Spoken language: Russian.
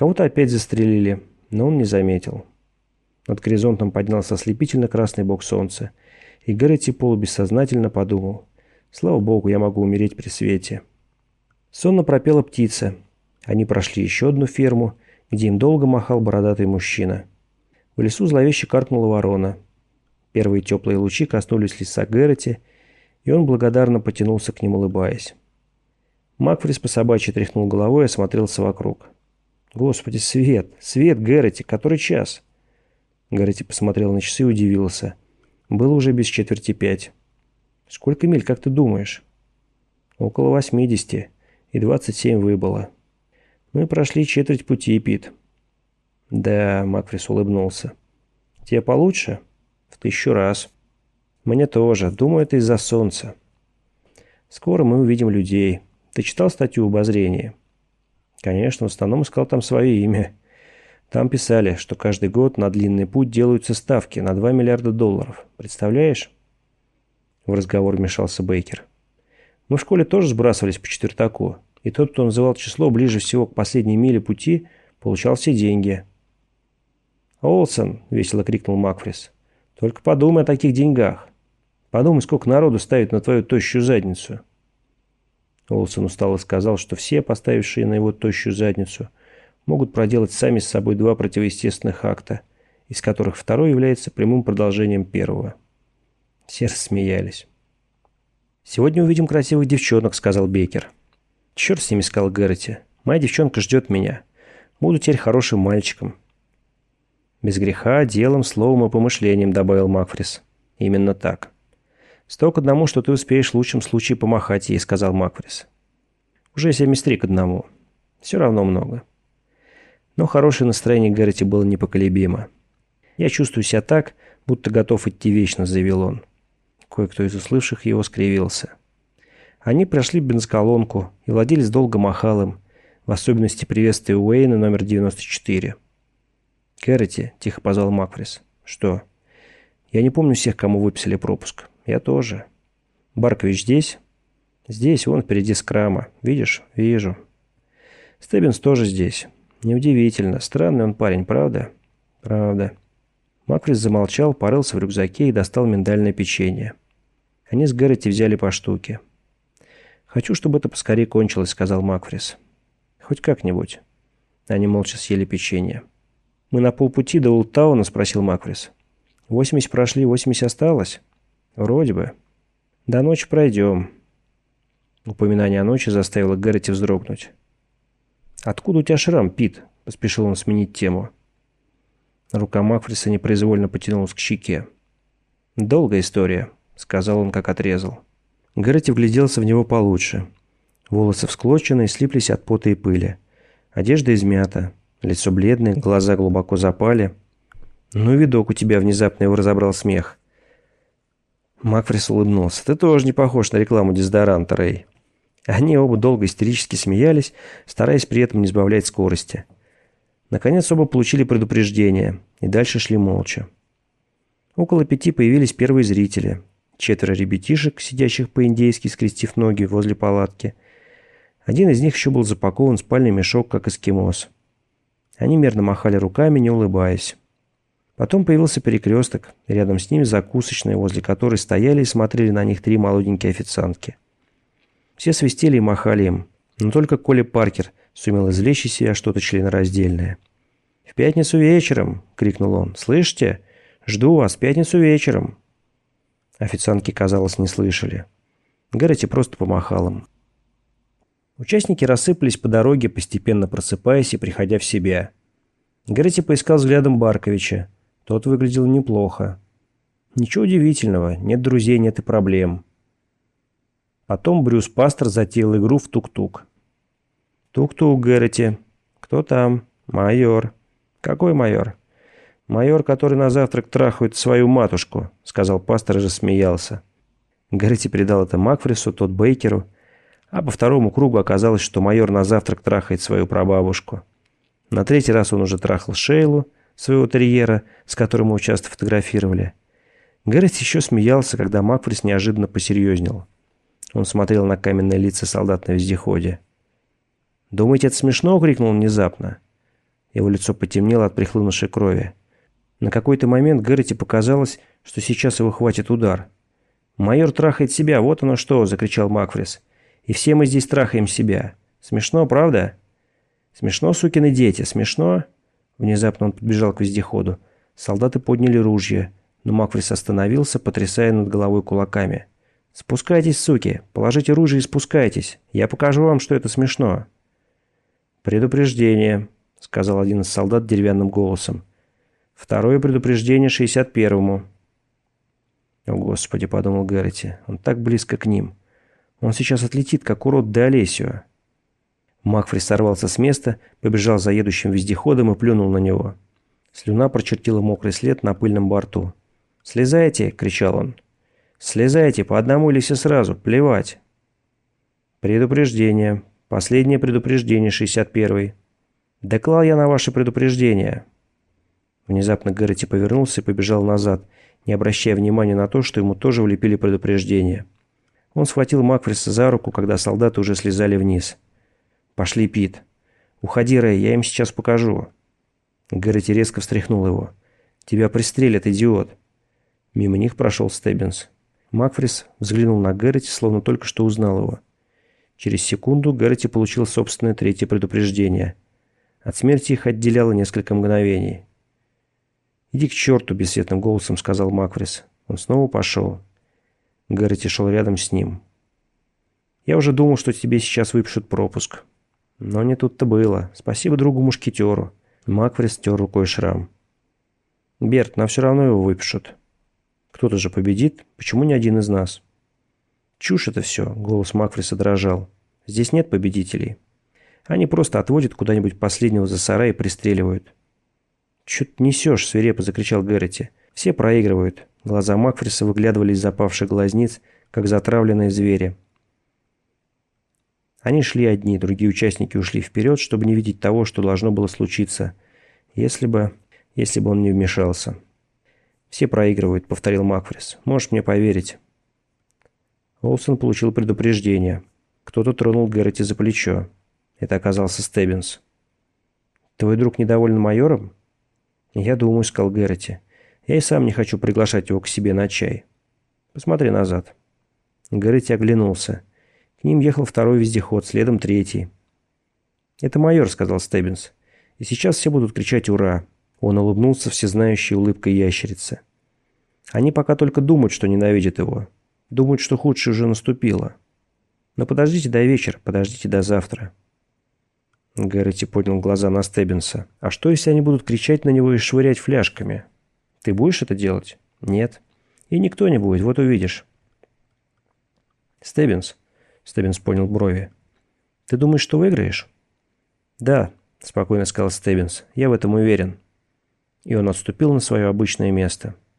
Кого-то опять застрелили, но он не заметил. Над горизонтом поднялся ослепительно красный бок солнца, и Гэрроти полубессознательно подумал, «Слава богу, я могу умереть при свете». Сонно пропела птица. Они прошли еще одну ферму, где им долго махал бородатый мужчина. В лесу зловеще каркнула ворона. Первые теплые лучи коснулись лица Гэрроти, и он благодарно потянулся к ним, улыбаясь. Макфрис по собачьи тряхнул головой и осмотрелся вокруг. «Господи, свет! Свет, Гэрроти! Который час?» Гэрроти посмотрел на часы и удивился. Было уже без четверти пять. «Сколько миль, как ты думаешь?» «Около восьмидесяти, и двадцать семь выбыло. Мы прошли четверть пути, Пит». «Да», — Макфрис улыбнулся. «Тебе получше?» «В тысячу раз». «Мне тоже. Думаю, это из-за солнца». «Скоро мы увидим людей». Ты читал статью об обозрении? Конечно, в основном искал там свое имя. Там писали, что каждый год на длинный путь делаются ставки на 2 миллиарда долларов. Представляешь? В разговор вмешался Бейкер. Мы в школе тоже сбрасывались по четвертаку, и тот, кто называл число ближе всего к последней миле пути, получал все деньги. «Олсон!» — весело крикнул Макфрис. «Только подумай о таких деньгах. Подумай, сколько народу ставит на твою тощую задницу». Олсен устало сказал, что все, поставившие на его тощую задницу, могут проделать сами с собой два противоестественных акта, из которых второй является прямым продолжением первого. Все рассмеялись. «Сегодня увидим красивых девчонок», — сказал Бейкер. «Черт с ними», — сказал Гэрроти. «Моя девчонка ждет меня. Буду теперь хорошим мальчиком». «Без греха, делом, словом и помышлением», — добавил Макфрис. «Именно так». «Сто к одному, что ты успеешь в лучшем случае помахать ей», — сказал Макфрис. «Уже 73 к одному. Все равно много». Но хорошее настроение Гэрроти было непоколебимо. «Я чувствую себя так, будто готов идти вечно», — заявил он. Кое-кто из услышавших его скривился. Они прошли бензоколонку, и владелец долго махал им, в особенности приветствия Уэйна номер 94. «Кэрроти», — тихо позвал Макфрис. «Что?» «Я не помню всех, кому выписали пропуск». Я тоже. Баркович здесь? Здесь, вон впереди скрама. Видишь? Вижу. Стеббинс тоже здесь. Неудивительно. Странный он парень, правда? Правда. Макфрис замолчал, порылся в рюкзаке и достал миндальное печенье. Они с Гэрроти взяли по штуке. «Хочу, чтобы это поскорее кончилось», — сказал Макфрис. «Хоть как-нибудь». Они молча съели печенье. «Мы на полпути до Ултауна?» — спросил Макфрис. «Восемьдесят прошли, восемьдесят осталось?» «Вроде бы. До ночи пройдем». Упоминание о ночи заставило Гэрроти вздрогнуть. «Откуда у тебя шрам, Пит?» – поспешил он сменить тему. Рука Макфриса непроизвольно потянулась к щеке. «Долгая история», – сказал он, как отрезал. Гэрроти вгляделся в него получше. Волосы всклочены и слиплись от пота и пыли. Одежда измята, лицо бледное, глаза глубоко запали. «Ну, видок у тебя», – внезапно его разобрал смех. Макфрис улыбнулся. «Ты тоже не похож на рекламу дезодоранта, Рэй». Они оба долго истерически смеялись, стараясь при этом не сбавлять скорости. Наконец оба получили предупреждение и дальше шли молча. Около пяти появились первые зрители. Четверо ребятишек, сидящих по-индейски, скрестив ноги возле палатки. Один из них еще был запакован в спальный мешок, как эскимос. Они мерно махали руками, не улыбаясь. Потом появился перекресток, рядом с ним закусочная, возле которой стояли и смотрели на них три молоденькие официантки. Все свистели и махали им, но только Коля Паркер сумел извлечь из себя что-то членораздельное. «В пятницу вечером!» — крикнул он. «Слышите? Жду вас в пятницу вечером!» Официантки, казалось, не слышали. Гэрроти просто помахал им. Участники рассыпались по дороге, постепенно просыпаясь и приходя в себя. Гэрроти поискал взглядом Барковича. Тот выглядел неплохо. Ничего удивительного, нет друзей, нет и проблем. Потом Брюс Пастор затеял игру в тук-тук. «Тук-тук, Гэрроти. Кто там? Майор». «Какой майор?» «Майор, который на завтрак трахает свою матушку», — сказал пастор и рассмеялся. Гэрроти передал это Макфрису, тот Бейкеру, а по второму кругу оказалось, что майор на завтрак трахает свою прабабушку. На третий раз он уже трахал Шейлу, своего терьера, с которым мы часто фотографировали. Гэррит еще смеялся, когда Макфрис неожиданно посерьезнел. Он смотрел на каменные лица солдат на вездеходе. «Думаете, это смешно?» — крикнул он внезапно. Его лицо потемнело от прихлынувшей крови. На какой-то момент Гэрроти показалось, что сейчас его хватит удар. «Майор трахает себя, вот оно что!» – закричал Макфрис. «И все мы здесь трахаем себя. Смешно, правда?» «Смешно, сукины дети, смешно?» Внезапно он подбежал к вездеходу. Солдаты подняли ружья, но Макфрис остановился, потрясая над головой кулаками. «Спускайтесь, суки! Положите ружье и спускайтесь! Я покажу вам, что это смешно!» «Предупреждение», — сказал один из солдат деревянным голосом. «Второе предупреждение 61-му». «О, Господи», — подумал Гэрроти, — «он так близко к ним. Он сейчас отлетит, как урод до Олесио». Макфри сорвался с места, побежал за едущим вездеходом и плюнул на него. Слюна прочертила мокрый след на пыльном борту. «Слезайте!» — кричал он. «Слезайте, по одному или все сразу, плевать!» «Предупреждение. Последнее предупреждение, 61-й. Доклал я на ваше предупреждение». Внезапно Гэрроти повернулся и побежал назад, не обращая внимания на то, что ему тоже влепили предупреждение. Он схватил Макфриса за руку, когда солдаты уже слезали вниз. «Пошли, Пит. Уходи, Рэй, я им сейчас покажу». Гэрроти резко встряхнул его. «Тебя пристрелят, идиот!» Мимо них прошел Стеббинс. Макфрис взглянул на Гэрроти, словно только что узнал его. Через секунду Гэрроти получил собственное третье предупреждение. От смерти их отделяло несколько мгновений. «Иди к черту!» – бесцветным голосом сказал Макфрис. Он снова пошел. Гэрроти шел рядом с ним. «Я уже думал, что тебе сейчас выпишут пропуск». Но не тут-то было. Спасибо другу-мушкетеру. Макфрис стер рукой шрам. «Берт, нам все равно его выпишут». Кто-то же победит. Почему не один из нас? Чушь это все, голос Макфриса дрожал. Здесь нет победителей. Они просто отводят куда-нибудь последнего за сарай и пристреливают. «Чё ты несешь?» – свирепо закричал Гэрроти. «Все проигрывают». Глаза Макфриса выглядывали из запавших глазниц, как затравленные звери. Они шли одни, другие участники ушли вперед, чтобы не видеть того, что должно было случиться, если бы... если бы он не вмешался. «Все проигрывают», — повторил Макфрис. «Можешь мне поверить». Олсон получил предупреждение. Кто-то тронул Гэрроти за плечо. Это оказался Стеббинс. «Твой друг недоволен майором?» «Я думаю», — сказал Гэрроти. «Я и сам не хочу приглашать его к себе на чай. Посмотри назад». Гэрроти оглянулся. К ним ехал второй вездеход, следом третий. «Это майор», — сказал Стеббинс. «И сейчас все будут кричать «Ура!» Он улыбнулся всезнающей улыбкой ящерицы. Они пока только думают, что ненавидят его. Думают, что худшее уже наступило. Но подождите до вечера, подождите до завтра. Гэрроти поднял глаза на Стеббинса. «А что, если они будут кричать на него и швырять фляжками? Ты будешь это делать?» «Нет». «И никто не будет, вот увидишь». «Стеббинс», — Стеббинс понял брови, — «ты думаешь, что выиграешь?» «Да», — спокойно сказал Стеббинс, — «я в этом уверен» и он отступил на свое обычное место –